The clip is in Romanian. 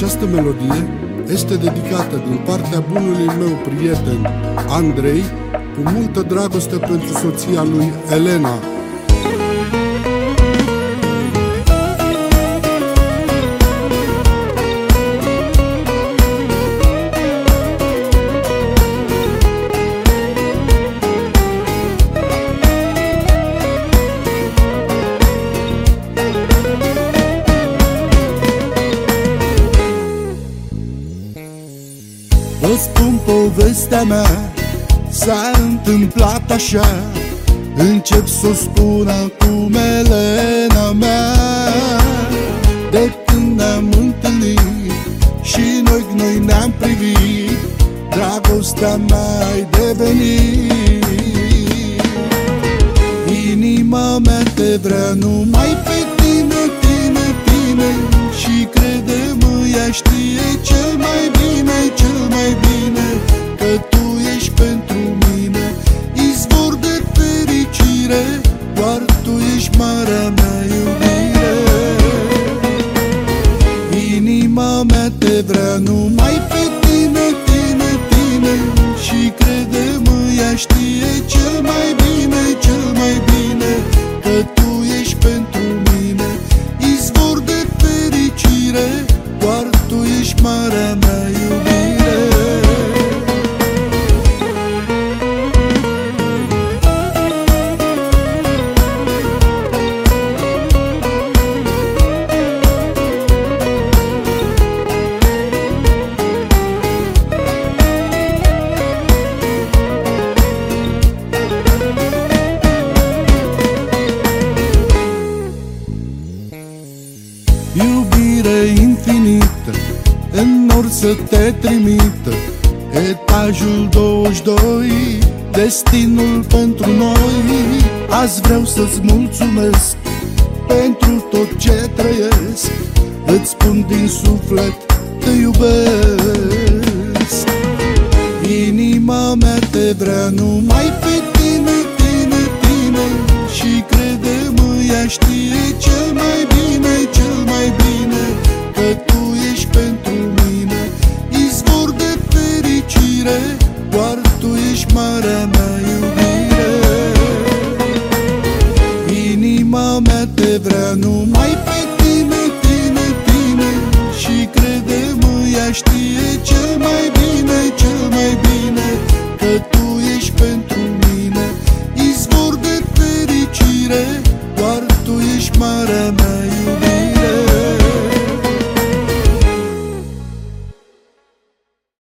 Această melodie este dedicată din partea bunului meu prieten Andrei cu multă dragoste pentru soția lui Elena. Vă spun povestea mea. S-a întâmplat așa. Încep să o spun acum Elena mea. De când ne-am întâlnit Și noi, noi ne-am privit Dragostea mea ai devenit. Inima mea te vrea numai pe tine, tine, tine Și crede-mă, ea știe cel mai ești marea mea iubire. Inima mea te vrea numai pe tine, tine, tine. Și crede-mă, ea știe cel mai bine, cel mai bine Că tu ești pentru mine. Izvor de fericire Doar tu ești marea mea iubire. Iubire infinită În nor să te trimită. Etajul 22 Destinul pentru noi. Azi vreau să-ți mulțumesc Pentru tot ce trăiesc. Îți spun din suflet Te iubesc. Inima mea te vrea nu Doar tu ești marea mea iubire. Inima mea te vrea numai pe tine, tine, tine Și crede-mă, ea știe cel mai bine, cel